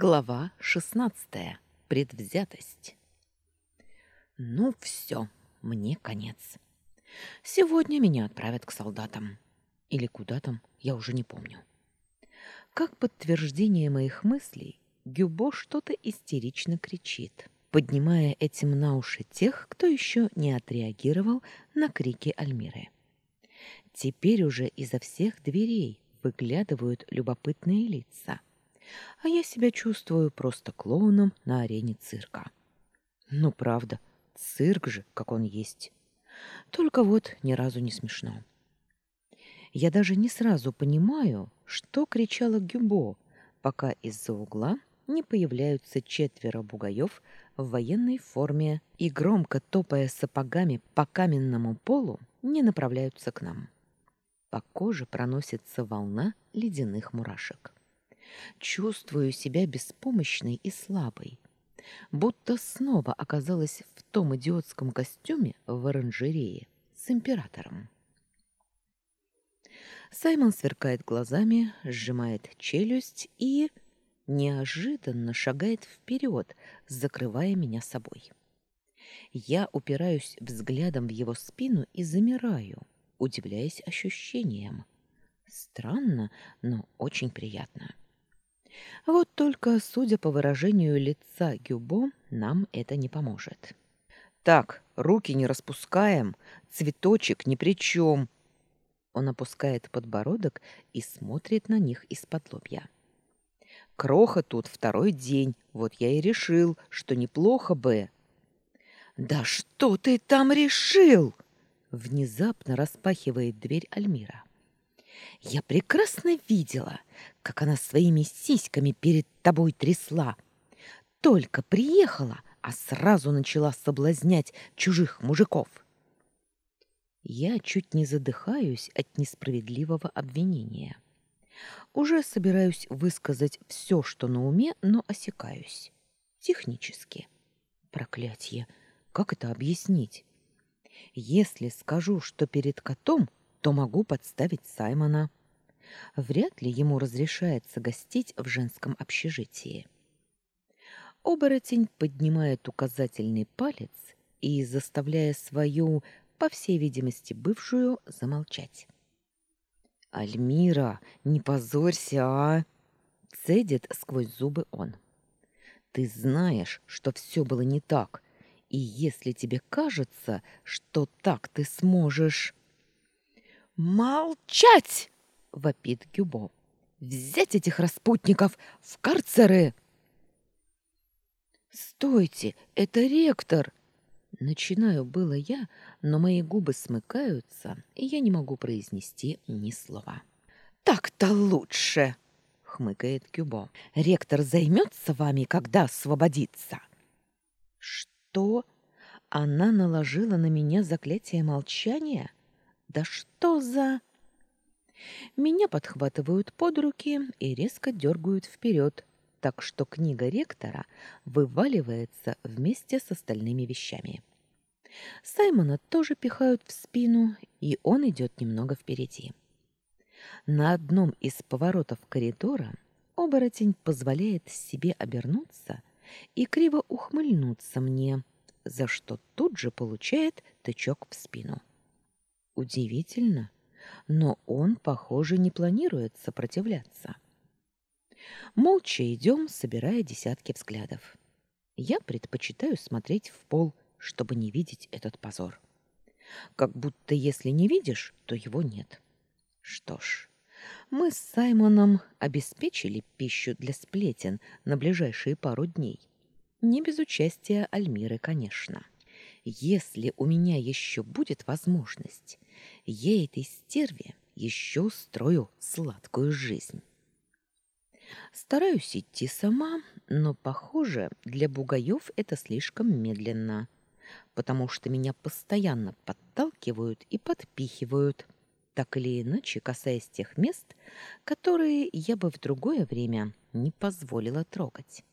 Глава шестнадцатая. Предвзятость. Ну все, мне конец. Сегодня меня отправят к солдатам. Или куда там, я уже не помню. Как подтверждение моих мыслей, Гюбо что-то истерично кричит, поднимая этим на уши тех, кто еще не отреагировал на крики Альмиры. Теперь уже изо всех дверей выглядывают любопытные лица — а я себя чувствую просто клоуном на арене цирка. Ну, правда, цирк же, как он есть. Только вот ни разу не смешно. Я даже не сразу понимаю, что кричала Гюбо, пока из-за угла не появляются четверо бугаев в военной форме и, громко топая сапогами по каменному полу, не направляются к нам. По коже проносится волна ледяных мурашек. Чувствую себя беспомощной и слабой, будто снова оказалась в том идиотском костюме в оранжерее с императором. Саймон сверкает глазами, сжимает челюсть и неожиданно шагает вперед, закрывая меня собой. Я упираюсь взглядом в его спину и замираю, удивляясь ощущениям. Странно, но очень приятно. Вот только, судя по выражению лица Гюбо, нам это не поможет. «Так, руки не распускаем, цветочек ни при чем!» Он опускает подбородок и смотрит на них из-под лобья. «Кроха тут второй день, вот я и решил, что неплохо бы...» «Да что ты там решил?» Внезапно распахивает дверь Альмира. Я прекрасно видела, как она своими сиськами перед тобой трясла. Только приехала, а сразу начала соблазнять чужих мужиков. Я чуть не задыхаюсь от несправедливого обвинения. Уже собираюсь высказать все, что на уме, но осекаюсь. Технически. Проклятье! Как это объяснить? Если скажу, что перед котом то могу подставить Саймона. Вряд ли ему разрешается гостить в женском общежитии. Оборотень поднимает указательный палец и заставляя свою, по всей видимости, бывшую, замолчать. «Альмира, не позорься, а!» — цедит сквозь зубы он. «Ты знаешь, что все было не так, и если тебе кажется, что так ты сможешь...» «Молчать!» — вопит Гюбо. «Взять этих распутников в карцеры!» «Стойте, это ректор!» Начинаю было я, но мои губы смыкаются, и я не могу произнести ни слова. «Так-то лучше!» — хмыкает Гюбо. «Ректор займется вами, когда освободится!» «Что? Она наложила на меня заклятие молчания?» Да что за... Меня подхватывают под руки и резко дергают вперед, так что книга ректора вываливается вместе с остальными вещами. Саймона тоже пихают в спину, и он идет немного впереди. На одном из поворотов коридора оборотень позволяет себе обернуться и криво ухмыльнуться мне, за что тут же получает тычок в спину. Удивительно, но он, похоже, не планирует сопротивляться. Молча идем, собирая десятки взглядов. Я предпочитаю смотреть в пол, чтобы не видеть этот позор. Как будто если не видишь, то его нет. Что ж, мы с Саймоном обеспечили пищу для сплетен на ближайшие пару дней. Не без участия Альмиры, конечно. Если у меня еще будет возможность, я этой стерве еще устрою сладкую жизнь. Стараюсь идти сама, но, похоже, для бугаев это слишком медленно, потому что меня постоянно подталкивают и подпихивают, так или иначе касаясь тех мест, которые я бы в другое время не позволила трогать.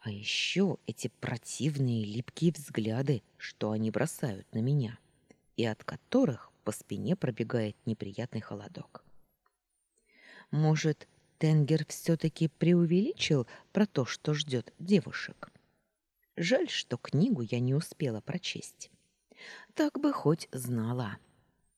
А еще эти противные липкие взгляды, что они бросают на меня, и от которых по спине пробегает неприятный холодок. Может, Тенгер все-таки преувеличил про то, что ждет девушек. Жаль, что книгу я не успела прочесть. Так бы хоть знала.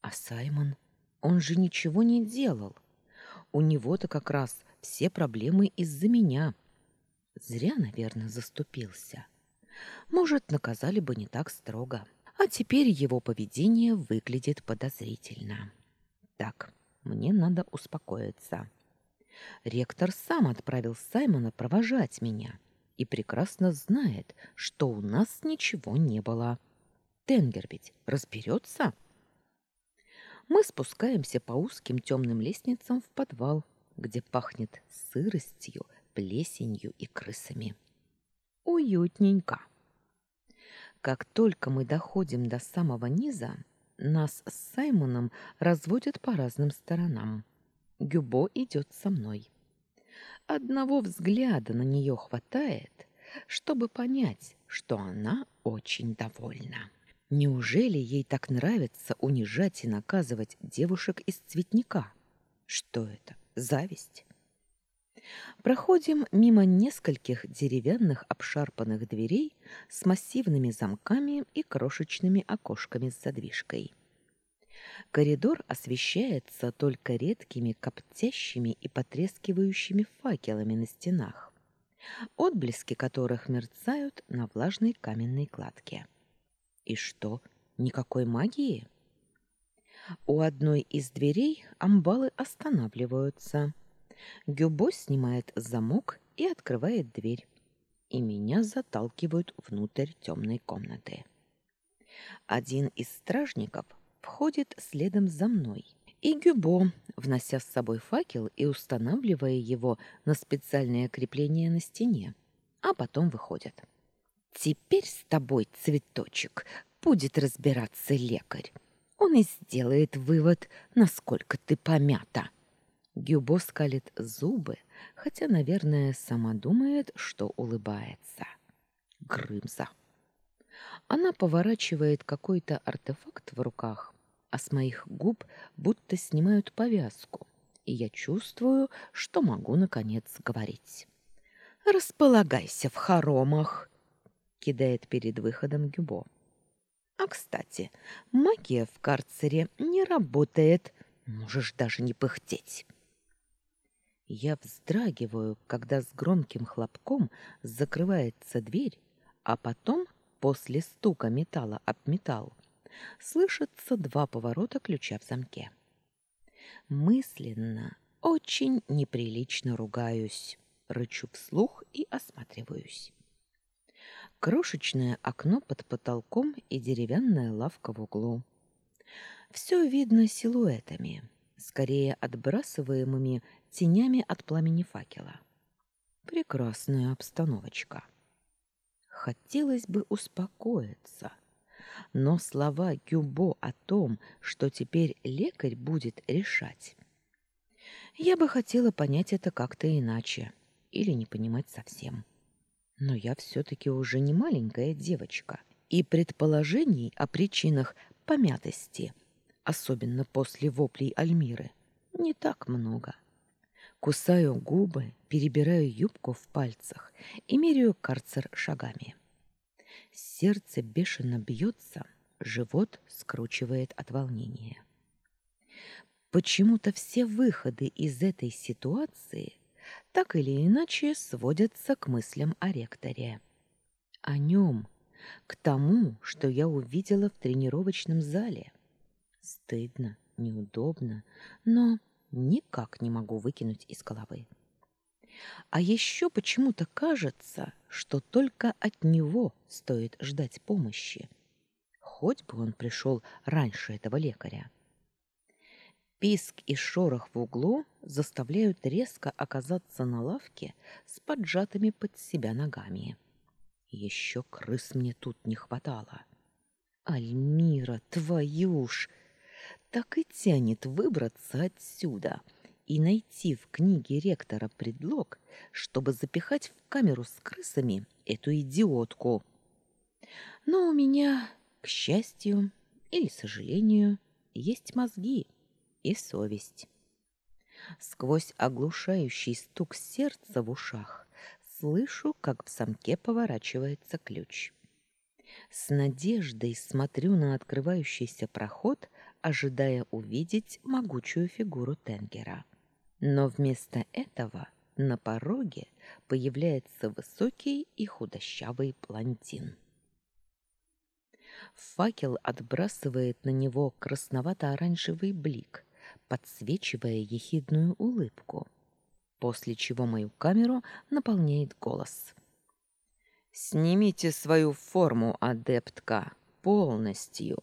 А Саймон, он же ничего не делал. У него-то как раз все проблемы из-за меня. Зря, наверное, заступился. Может, наказали бы не так строго. А теперь его поведение выглядит подозрительно. Так, мне надо успокоиться. Ректор сам отправил Саймона провожать меня и прекрасно знает, что у нас ничего не было. Тенгер ведь разберется. Мы спускаемся по узким темным лестницам в подвал, где пахнет сыростью, плесенью и крысами. Уютненько. Как только мы доходим до самого низа, нас с Саймоном разводят по разным сторонам. Гюбо идет со мной. Одного взгляда на нее хватает, чтобы понять, что она очень довольна. Неужели ей так нравится унижать и наказывать девушек из цветника? Что это? Зависть? Проходим мимо нескольких деревянных обшарпанных дверей с массивными замками и крошечными окошками с задвижкой. Коридор освещается только редкими коптящими и потрескивающими факелами на стенах, отблески которых мерцают на влажной каменной кладке. И что, никакой магии? У одной из дверей амбалы останавливаются – Гюбо снимает замок и открывает дверь, и меня заталкивают внутрь темной комнаты. Один из стражников входит следом за мной, и Гюбо, внося с собой факел и устанавливая его на специальное крепление на стене, а потом выходит. «Теперь с тобой, цветочек, будет разбираться лекарь. Он и сделает вывод, насколько ты помята». Гюбо скалит зубы, хотя, наверное, сама думает, что улыбается. Грымза. Она поворачивает какой-то артефакт в руках, а с моих губ будто снимают повязку, и я чувствую, что могу, наконец, говорить. «Располагайся в хоромах!» — кидает перед выходом Гюбо. «А, кстати, магия в карцере не работает, можешь даже не пыхтеть». Я вздрагиваю, когда с громким хлопком закрывается дверь, а потом, после стука металла об металл, слышатся два поворота ключа в замке. Мысленно, очень неприлично ругаюсь, рычу вслух и осматриваюсь. Крошечное окно под потолком и деревянная лавка в углу. Все видно силуэтами, скорее отбрасываемыми тенями от пламени факела. Прекрасная обстановочка. Хотелось бы успокоиться, но слова Гюбо о том, что теперь лекарь будет решать, я бы хотела понять это как-то иначе или не понимать совсем. Но я все-таки уже не маленькая девочка, и предположений о причинах помятости, особенно после воплей Альмиры, не так много. Кусаю губы, перебираю юбку в пальцах и меряю карцер шагами. Сердце бешено бьется, живот скручивает от волнения. Почему-то все выходы из этой ситуации так или иначе сводятся к мыслям о ректоре. О нем, к тому, что я увидела в тренировочном зале. Стыдно, неудобно, но никак не могу выкинуть из головы. А еще почему-то кажется, что только от него стоит ждать помощи. Хоть бы он пришел раньше этого лекаря. Писк и шорох в углу заставляют резко оказаться на лавке с поджатыми под себя ногами. Еще крыс мне тут не хватало. Альмира, твою ж! Так и тянет выбраться отсюда и найти в книге ректора предлог, чтобы запихать в камеру с крысами эту идиотку. Но у меня, к счастью или сожалению, есть мозги и совесть. Сквозь оглушающий стук сердца в ушах слышу, как в замке поворачивается ключ. С надеждой смотрю на открывающийся проход, ожидая увидеть могучую фигуру Тенгера. Но вместо этого на пороге появляется высокий и худощавый блондин. Факел отбрасывает на него красновато-оранжевый блик, подсвечивая ехидную улыбку, после чего мою камеру наполняет голос. «Снимите свою форму, адептка, полностью!»